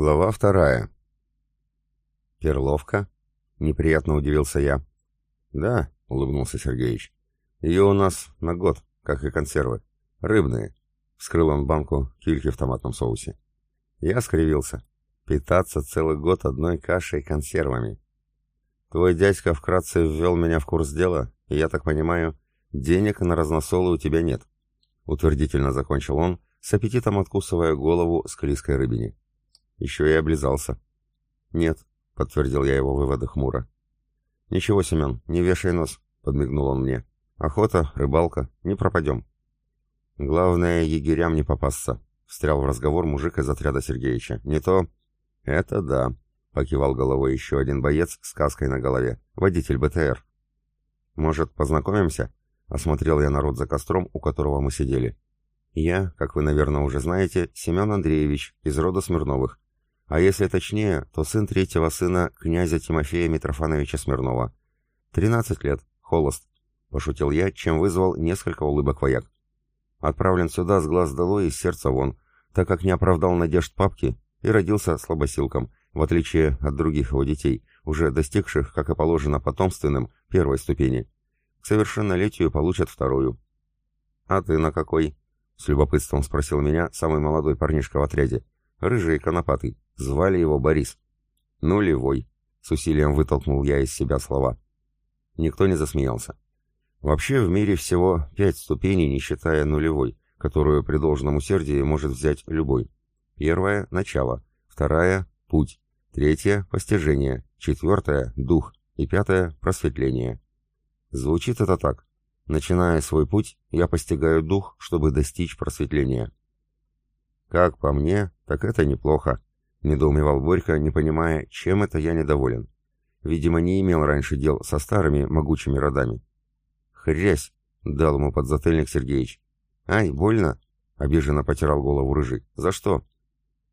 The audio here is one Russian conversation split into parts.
Глава вторая. «Перловка?» — неприятно удивился я. «Да», — улыбнулся Сергеич. «Ее у нас на год, как и консервы. Рыбные». Вскрыл он банку кильки в томатном соусе. Я скривился. Питаться целый год одной кашей и консервами. Твой дядька вкратце ввел меня в курс дела, и я так понимаю, денег на разносолы у тебя нет. Утвердительно закончил он, с аппетитом откусывая голову склизкой рыбине. Еще и облизался. «Нет», — подтвердил я его выводы хмуро. «Ничего, Семен, не вешай нос», — подмигнул он мне. «Охота, рыбалка, не пропадем». «Главное, егерям не попасться», — встрял в разговор мужик из отряда Сергеевича. «Не то...» «Это да», — покивал головой еще один боец с каской на голове. «Водитель БТР». «Может, познакомимся?» — осмотрел я народ за костром, у которого мы сидели. «Я, как вы, наверное, уже знаете, Семен Андреевич, из рода Смирновых. А если точнее, то сын третьего сына князя Тимофея Митрофановича Смирнова. Тринадцать лет, холост, пошутил я, чем вызвал несколько улыбок вояк. Отправлен сюда с глаз долой и сердца вон, так как не оправдал надежд папки и родился слабосилком, в отличие от других его детей, уже достигших, как и положено потомственным, первой ступени. К совершеннолетию получат вторую. «А ты на какой?» — с любопытством спросил меня самый молодой парнишка в отряде. Рыжий и конопатый. Звали его Борис. «Нулевой», — с усилием вытолкнул я из себя слова. Никто не засмеялся. Вообще в мире всего пять ступеней, не считая нулевой, которую при должном усердии может взять любой. Первая — начало, вторая — путь, третья — постижение, четвертая — дух и пятая — просветление. Звучит это так. Начиная свой путь, я постигаю дух, чтобы достичь просветления. Как по мне, так это неплохо, — недоумевал Борька, не понимая, чем это я недоволен. Видимо, не имел раньше дел со старыми могучими родами. «Хрясь!» — дал ему подзатыльник Сергеич. «Ай, больно?» — обиженно потирал голову рыжий. «За что?»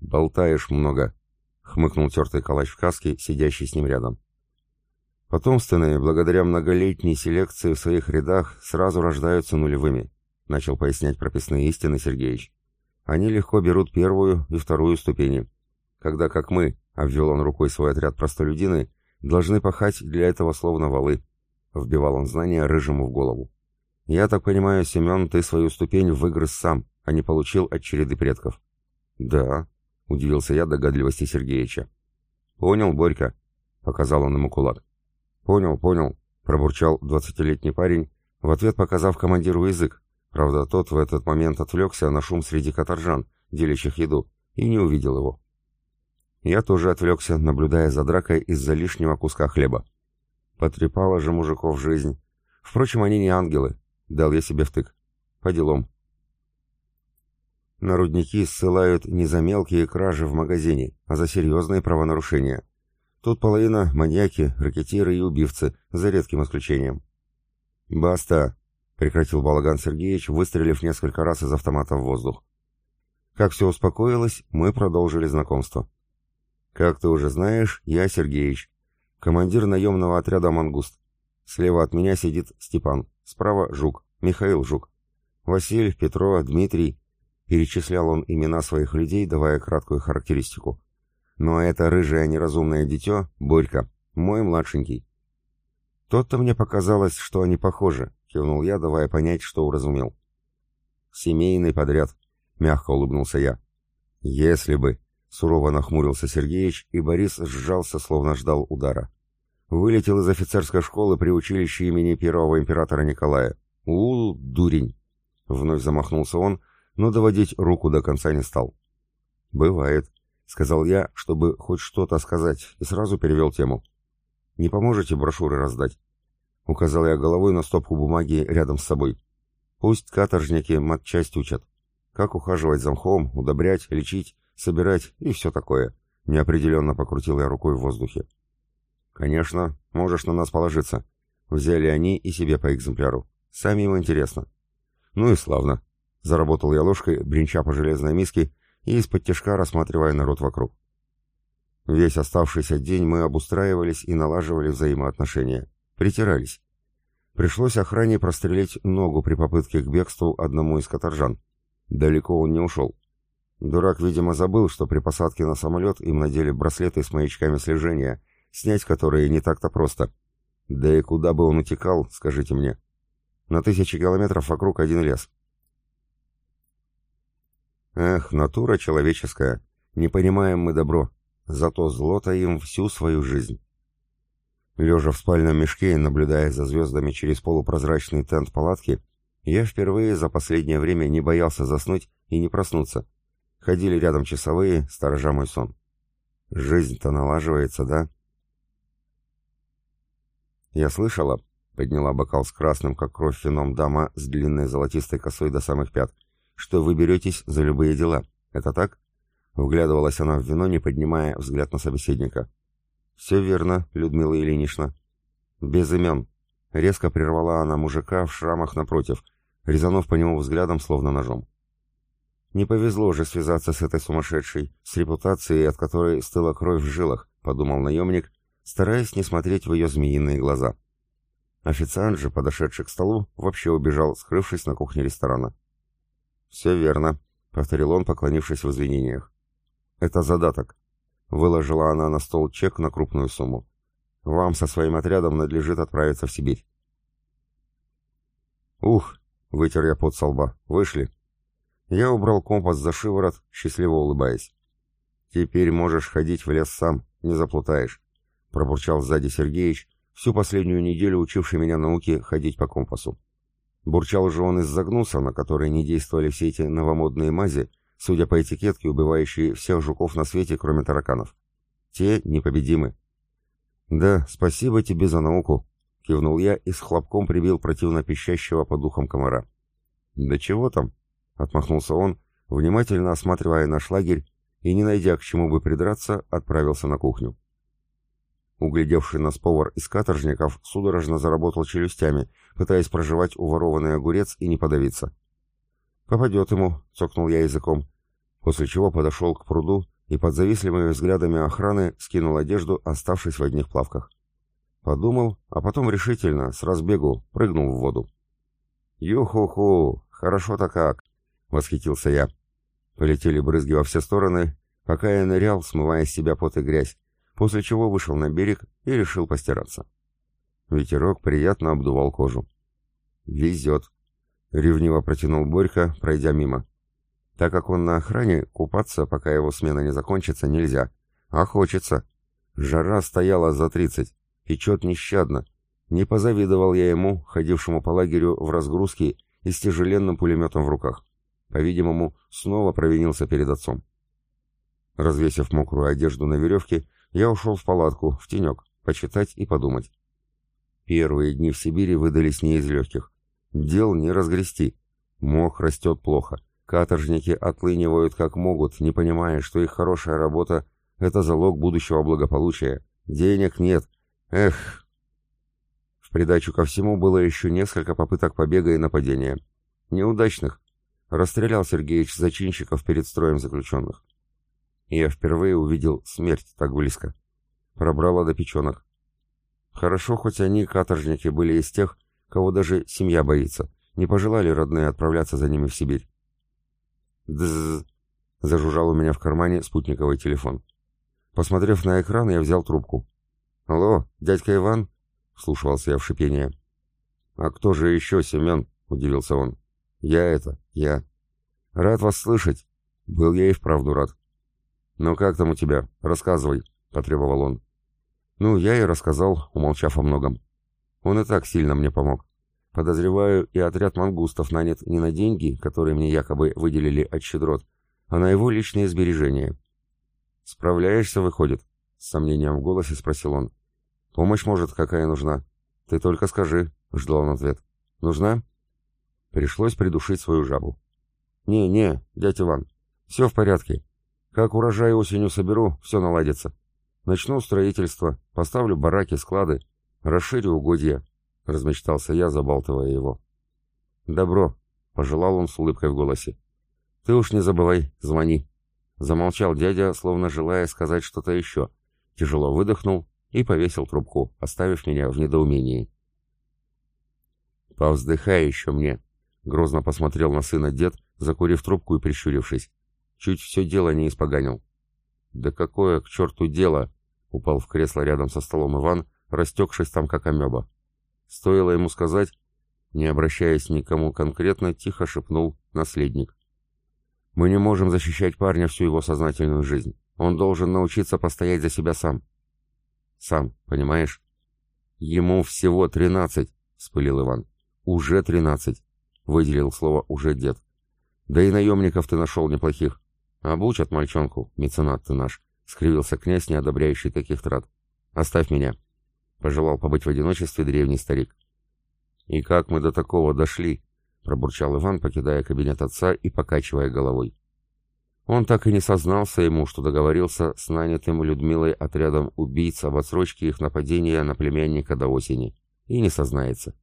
«Болтаешь много», — хмыкнул тертый калач в каске, сидящий с ним рядом. «Потомственные, благодаря многолетней селекции в своих рядах, сразу рождаются нулевыми», — начал пояснять прописные истины Сергеич. «Они легко берут первую и вторую ступени, когда как мы, обвел он рукой свой отряд простолюдины, должны пахать для этого словно валы. Вбивал он знания рыжему в голову. Я так понимаю, Семен, ты свою ступень выгрыз сам, а не получил от череды предков. Да, удивился я догадливости Сергеича. Понял, Борька, показал он ему кулак. Понял, понял, пробурчал двадцатилетний парень, в ответ показав командиру язык. Правда, тот в этот момент отвлекся на шум среди каторжан, делящих еду, и не увидел его. Я тоже отвлекся, наблюдая за дракой из-за лишнего куска хлеба. Потрепала же мужиков жизнь. Впрочем, они не ангелы. Дал я себе втык. По делам. На рудники ссылают не за мелкие кражи в магазине, а за серьезные правонарушения. Тут половина — маньяки, ракетиры и убивцы, за редким исключением. «Баста!» — прекратил балаган Сергеевич, выстрелив несколько раз из автомата в воздух. Как все успокоилось, мы продолжили знакомство. «Как ты уже знаешь, я Сергеич, командир наемного отряда «Мангуст». Слева от меня сидит Степан, справа — Жук, Михаил Жук. Василий, Петро, Дмитрий. Перечислял он имена своих людей, давая краткую характеристику. Ну а это рыжее неразумное дитё — Борька, мой младшенький. Тот-то мне показалось, что они похожи, кивнул я, давая понять, что уразумел. Семейный подряд, мягко улыбнулся я. Если бы, Сурово нахмурился Сергеич, и Борис сжался, словно ждал удара. Вылетел из офицерской школы при училище имени первого императора Николая. у дурень!» Вновь замахнулся он, но доводить руку до конца не стал. «Бывает», — сказал я, чтобы хоть что-то сказать, и сразу перевел тему. «Не поможете брошюры раздать?» Указал я головой на стопку бумаги рядом с собой. «Пусть каторжники матчасть учат. Как ухаживать за мхом, удобрять, лечить, собирать и все такое. Неопределенно покрутил я рукой в воздухе. Конечно, можешь на нас положиться. Взяли они и себе по экземпляру. Сами им интересно. Ну и славно. Заработал я ложкой, бренча по железной миске и из-под тяжка рассматривая народ вокруг. Весь оставшийся день мы обустраивались и налаживали взаимоотношения. Притирались. Пришлось охране прострелить ногу при попытке к бегству одному из каторжан. Далеко он не ушел. Дурак, видимо, забыл, что при посадке на самолет им надели браслеты с маячками слежения, снять которые не так-то просто. Да и куда бы он утекал, скажите мне. На тысячи километров вокруг один лес. Эх, натура человеческая. Не понимаем мы добро. Зато зло таим всю свою жизнь. Лежа в спальном мешке и наблюдая за звездами через полупрозрачный тент палатки, я впервые за последнее время не боялся заснуть и не проснуться. Ходили рядом часовые, сторожа мой сон. Жизнь-то налаживается, да? Я слышала, подняла бокал с красным, как кровь вином дама с длинной золотистой косой до самых пят, что вы беретесь за любые дела. Это так? Вглядывалась она в вино, не поднимая взгляд на собеседника. «Все верно, Людмила Ильинична». «Без имен». Резко прервала она мужика в шрамах напротив, резанув по нему взглядом, словно ножом. «Не повезло же связаться с этой сумасшедшей, с репутацией, от которой стыла кровь в жилах», — подумал наемник, стараясь не смотреть в ее змеиные глаза. Официант же, подошедший к столу, вообще убежал, скрывшись на кухне ресторана. «Все верно», — повторил он, поклонившись в извинениях. «Это задаток. Выложила она на стол чек на крупную сумму. Вам со своим отрядом надлежит отправиться в Сибирь. Ух, вытер я пот со лба. Вышли. Я убрал компас за шиворот, счастливо улыбаясь. Теперь можешь ходить в лес сам, не заплутаешь, пробурчал сзади Сергеич, всю последнюю неделю учивший меня науке ходить по компасу. Бурчал же он из-за гнуса, на который не действовали все эти новомодные мази, судя по этикетке, убивающие всех жуков на свете, кроме тараканов. Те непобедимы. «Да, спасибо тебе за науку», — кивнул я и с хлопком прибил противно пищащего по духам комара. «Да чего там?» — отмахнулся он, внимательно осматривая наш лагерь и, не найдя к чему бы придраться, отправился на кухню. Углядевший нас повар из каторжников судорожно заработал челюстями, пытаясь проживать уворованный огурец и не подавиться. «Попадет ему», — цокнул я языком, после чего подошел к пруду и под завистливыми взглядами охраны скинул одежду, оставшись в одних плавках. Подумал, а потом решительно, с разбегу, прыгнул в воду. «Ю-ху-ху, хорошо-то как!» — восхитился я. Полетели брызги во все стороны, пока я нырял, смывая с себя пот и грязь, после чего вышел на берег и решил постираться. Ветерок приятно обдувал кожу. «Везет», — ревниво протянул Борька, пройдя мимо. Так как он на охране, купаться, пока его смена не закончится, нельзя. А хочется. Жара стояла за тридцать, печет нещадно. Не позавидовал я ему, ходившему по лагерю в разгрузке и с тяжеленным пулеметом в руках. По-видимому, снова провинился перед отцом. Развесив мокрую одежду на веревке, я ушел в палатку, в тенек, почитать и подумать. Первые дни в Сибири выдались не из легких. Дел не разгрести. Мох растет плохо. Каторжники отлынивают как могут, не понимая, что их хорошая работа — это залог будущего благополучия. Денег нет. Эх! В придачу ко всему было еще несколько попыток побега и нападения. Неудачных. Расстрелял Сергеич зачинщиков перед строем заключенных. И я впервые увидел смерть так близко. Пробрала до печенок. Хорошо, хоть они, каторжники, были из тех, кого даже семья боится. Не пожелали родные отправляться за ними в Сибирь. Дз. Зажужжал у меня в кармане спутниковый телефон. Посмотрев на экран, я взял трубку. «Алло, дядька Иван?» — слушался я в шипение. «А кто же еще, Семен?» — удивился он. «Я это, я. Рад вас слышать. Был я и вправду рад». «Ну как там у тебя? Рассказывай», — потребовал он. «Ну, я и рассказал, умолчав о многом. Он и так сильно мне помог. Подозреваю, и отряд мангустов нанят не на деньги, которые мне якобы выделили от щедрот, а на его личные сбережения. «Справляешься, выходит?» — с сомнением в голосе спросил он. «Помощь, может, какая нужна? Ты только скажи», — ждал он ответ. «Нужна?» Пришлось придушить свою жабу. «Не-не, дядя Иван, все в порядке. Как урожай осенью соберу, все наладится. Начну строительство, поставлю бараки, склады, расширю угодья, — размечтался я, забалтывая его. «Добро», — пожелал он с улыбкой в голосе. «Ты уж не забывай, звони». Замолчал дядя, словно желая сказать что-то еще. Тяжело выдохнул и повесил трубку, оставив меня в недоумении. «Повздыхай еще мне», — грозно посмотрел на сына дед, закурив трубку и прищурившись. Чуть все дело не испоганил. «Да какое к черту дело!» — упал в кресло рядом со столом Иван, растекшись там как амеба. Стоило ему сказать, не обращаясь никому конкретно, тихо шепнул наследник. «Мы не можем защищать парня всю его сознательную жизнь. Он должен научиться постоять за себя сам». «Сам, понимаешь?» «Ему всего тринадцать», — вспылил Иван. «Уже тринадцать», — выделил слово «уже дед». «Да и наемников ты нашел неплохих. Обучат мальчонку, меценат ты наш», — скривился князь, не одобряющий таких трат. «Оставь меня», — пожелал побыть в одиночестве древний старик. «И как мы до такого дошли?» — пробурчал Иван, покидая кабинет отца и покачивая головой. Он так и не сознался ему, что договорился с нанятым Людмилой отрядом убийц об отсрочке их нападения на племянника до осени. И не сознается.